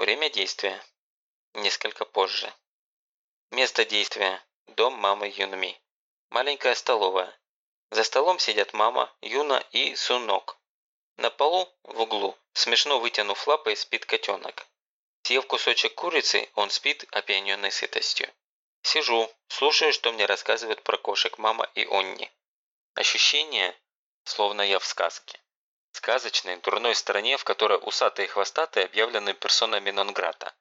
Время действия. Несколько позже. Место действия. Дом мамы Юнми. Маленькая столовая. За столом сидят мама, Юна и Сунок. На полу, в углу, смешно вытянув лапы, спит котенок. Съев кусочек курицы, он спит опьяненной сытостью. Сижу, слушаю, что мне рассказывают про кошек мама и Онни. Ощущение, словно я в сказке. Сказочной, дурной стране, в которой усатые и хвостатые объявлены персонами нон-грата.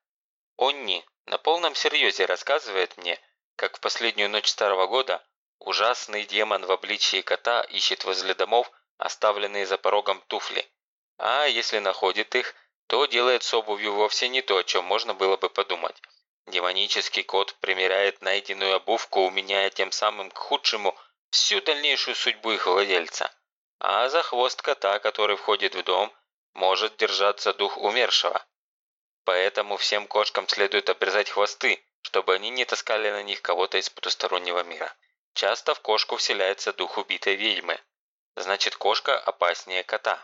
Онни на полном серьезе рассказывает мне, как в последнюю ночь старого года ужасный демон в обличии кота ищет возле домов оставленные за порогом туфли. А если находит их, то делает с обувью вовсе не то, о чем можно было бы подумать. Демонический кот примеряет найденную обувку, меняя тем самым к худшему всю дальнейшую судьбу их владельца. А за хвост кота, который входит в дом, может держаться дух умершего. Поэтому всем кошкам следует обрезать хвосты, чтобы они не таскали на них кого-то из потустороннего мира. Часто в кошку вселяется дух убитой ведьмы. Значит, кошка опаснее кота.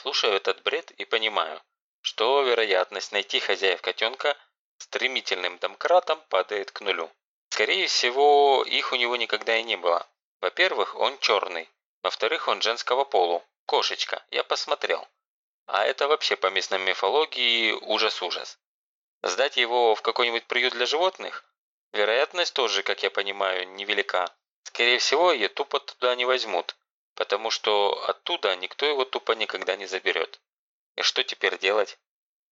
Слушаю этот бред и понимаю, что вероятность найти хозяев котенка стремительным домкратом падает к нулю. Скорее всего, их у него никогда и не было. Во-первых, он черный. Во-вторых, он женского полу. Кошечка, я посмотрел. А это вообще по местной мифологии ужас-ужас. Сдать его в какой-нибудь приют для животных? Вероятность тоже, как я понимаю, невелика. Скорее всего, ее тупо туда не возьмут потому что оттуда никто его тупо никогда не заберет. И что теперь делать?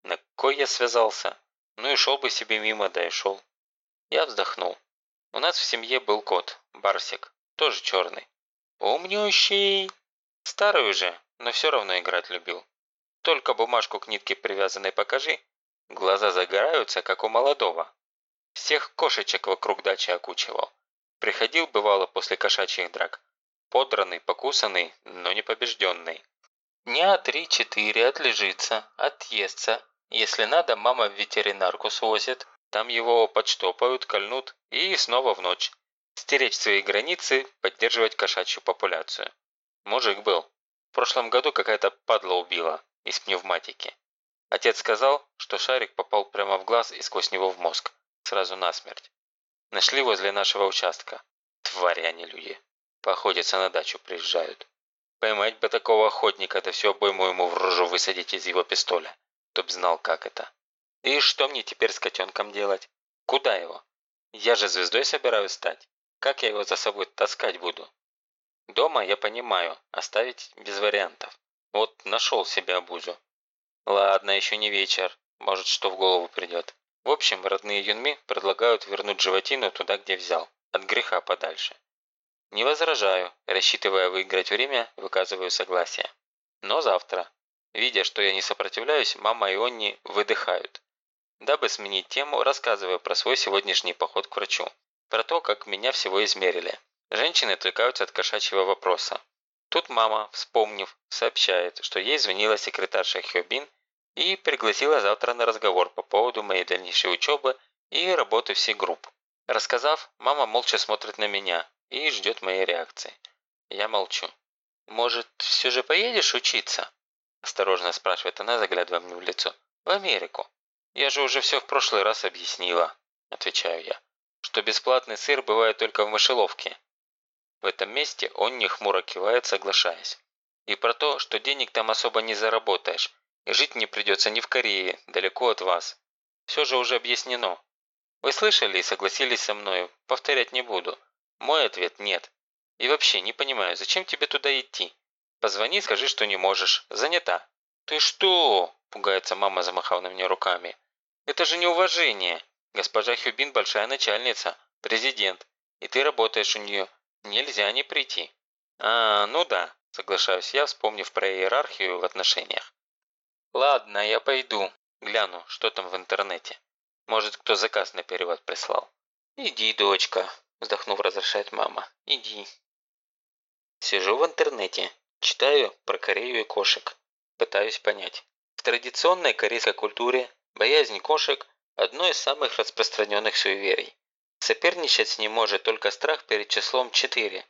На кой я связался? Ну и шел бы себе мимо, да и шел. Я вздохнул. У нас в семье был кот, Барсик, тоже черный. Умнющий. Старый уже, но все равно играть любил. Только бумажку к нитке привязанной покажи, глаза загораются, как у молодого. Всех кошечек вокруг дачи окучивал. Приходил, бывало, после кошачьих драк, Подранный, покусанный, но не побежденный. Дня три-четыре отлежится, отъестся. Если надо, мама в ветеринарку свозит. Там его подштопают, кольнут и снова в ночь. Стеречь свои границы, поддерживать кошачью популяцию. Мужик был. В прошлом году какая-то падла убила из пневматики. Отец сказал, что шарик попал прямо в глаз и сквозь него в мозг. Сразу насмерть. Нашли возле нашего участка. Твари они люди. Поохотиться на дачу приезжают. Поймать бы такого охотника, да все обойму ему в рожу высадить из его пистоля. Чтоб знал, как это. И что мне теперь с котенком делать? Куда его? Я же звездой собираюсь стать. Как я его за собой таскать буду? Дома, я понимаю, оставить без вариантов. Вот нашел себе обузу. Ладно, еще не вечер. Может, что в голову придет. В общем, родные Юнми предлагают вернуть животину туда, где взял. От греха подальше. Не возражаю, рассчитывая выиграть время, выказываю согласие. Но завтра. Видя, что я не сопротивляюсь, мама и Онни выдыхают. Дабы сменить тему, рассказываю про свой сегодняшний поход к врачу. Про то, как меня всего измерили. Женщины отвлекаются от кошачьего вопроса. Тут мама, вспомнив, сообщает, что ей звонила секретарша Хёбин и пригласила завтра на разговор по поводу моей дальнейшей учебы и работы всей групп. Рассказав, мама молча смотрит на меня, и ждет моей реакции. Я молчу. «Может, все же поедешь учиться?» Осторожно спрашивает она, заглядывая мне в лицо. «В Америку». «Я же уже все в прошлый раз объяснила», отвечаю я, «что бесплатный сыр бывает только в мышеловке». В этом месте он не хмуро кивает, соглашаясь. И про то, что денег там особо не заработаешь, и жить не придется ни в Корее, далеко от вас. Все же уже объяснено. Вы слышали и согласились со мною, повторять не буду. Мой ответ – нет. И вообще не понимаю, зачем тебе туда идти? Позвони, скажи, что не можешь. Занята. Ты что? Пугается мама, замахав на меня руками. Это же неуважение. Госпожа Хюбин большая начальница, президент. И ты работаешь у нее. Нельзя не прийти. А, ну да, соглашаюсь я, вспомнив про иерархию в отношениях. Ладно, я пойду. Гляну, что там в интернете. Может, кто заказ на перевод прислал. Иди, дочка, Вздохнув, разрешает мама. Иди. Сижу в интернете. Читаю про Корею и кошек. Пытаюсь понять. В традиционной корейской культуре боязнь кошек – одно из самых распространенных суеверий. Соперничать ним может только страх перед числом 4.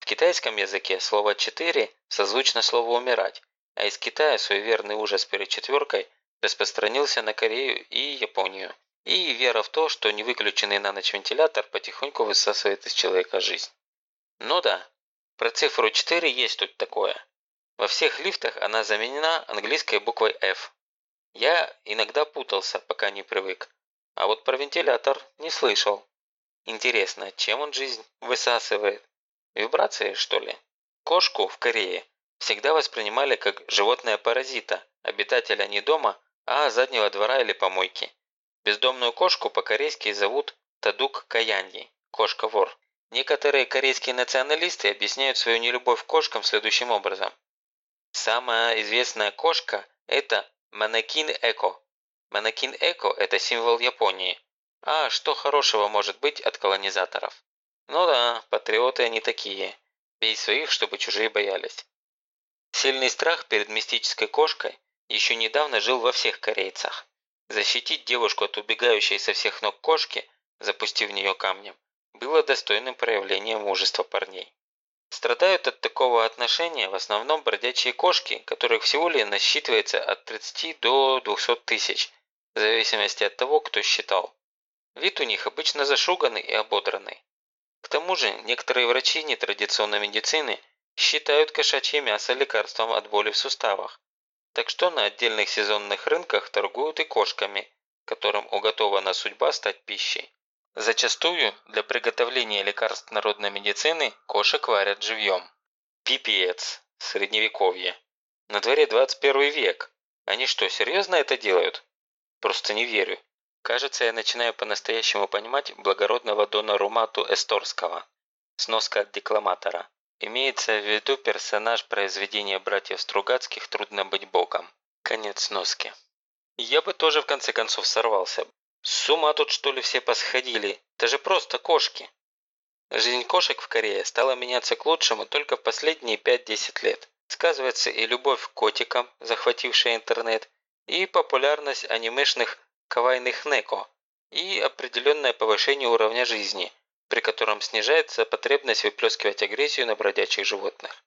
В китайском языке слово 4 созвучно слову «умирать», а из Китая суеверный ужас перед четверкой распространился на Корею и Японию. И вера в то, что невыключенный на ночь вентилятор потихоньку высасывает из человека жизнь. Ну да, про цифру 4 есть тут такое. Во всех лифтах она заменена английской буквой F. Я иногда путался, пока не привык. А вот про вентилятор не слышал. Интересно, чем он жизнь высасывает? Вибрации, что ли? Кошку в Корее всегда воспринимали как животное-паразита, обитателя не дома, а заднего двора или помойки. Бездомную кошку по-корейски зовут Тадук Каяньи – кошка-вор. Некоторые корейские националисты объясняют свою нелюбовь к кошкам следующим образом. Самая известная кошка – это Манакин Эко. Манакин Эко – это символ Японии. А что хорошего может быть от колонизаторов? Ну да, патриоты они такие. Бей своих, чтобы чужие боялись. Сильный страх перед мистической кошкой еще недавно жил во всех корейцах. Защитить девушку от убегающей со всех ног кошки, запустив в нее камнем, было достойным проявлением мужества парней. Страдают от такого отношения в основном бродячие кошки, которых всего ли насчитывается от 30 до 200 тысяч, в зависимости от того, кто считал. Вид у них обычно зашуганный и ободранный. К тому же некоторые врачи нетрадиционной медицины считают кошачье мясо лекарством от боли в суставах. Так что на отдельных сезонных рынках торгуют и кошками, которым уготована судьба стать пищей. Зачастую для приготовления лекарств народной медицины кошек варят живьем. Пипец. Средневековье. На дворе 21 век. Они что, серьезно это делают? Просто не верю. Кажется, я начинаю по-настоящему понимать благородного Дона Румату Эсторского. Сноска от декламатора. Имеется в виду персонаж произведения братьев Стругацких «Трудно быть богом». Конец сноски. Я бы тоже в конце концов сорвался. С ума тут что ли все посходили? Это же просто кошки. Жизнь кошек в Корее стала меняться к лучшему только в последние 5-10 лет. Сказывается и любовь к котикам, захватившая интернет, и популярность анимешных кавайных неко, и определенное повышение уровня жизни, при котором снижается потребность выплескивать агрессию на бродячих животных.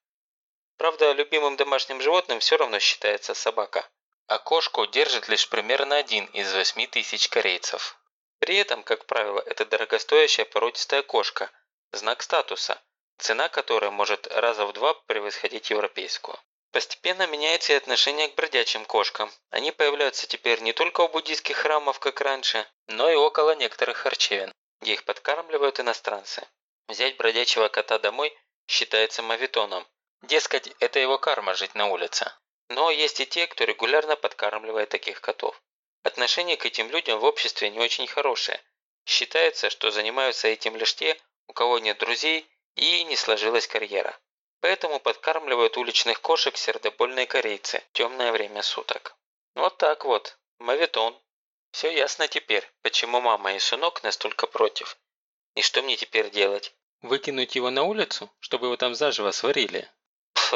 Правда, любимым домашним животным все равно считается собака а кошку держит лишь примерно один из восьми тысяч корейцев. При этом, как правило, это дорогостоящая породистая кошка, знак статуса, цена которой может раза в два превосходить европейскую. Постепенно меняется и отношение к бродячим кошкам. Они появляются теперь не только у буддийских храмов, как раньше, но и около некоторых харчевин, где их подкармливают иностранцы. Взять бродячего кота домой считается мавитоном. Дескать, это его карма жить на улице. Но есть и те, кто регулярно подкармливает таких котов. Отношение к этим людям в обществе не очень хорошее. Считается, что занимаются этим лишь те, у кого нет друзей и не сложилась карьера. Поэтому подкармливают уличных кошек сердобольные корейцы в темное время суток. Вот так вот. Мавитон. Все ясно теперь, почему мама и сынок настолько против. И что мне теперь делать? Выкинуть его на улицу, чтобы его там заживо сварили? Пф,